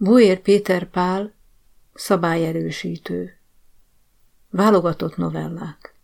Boér Péter Pál, szabályerősítő. Válogatott novellák.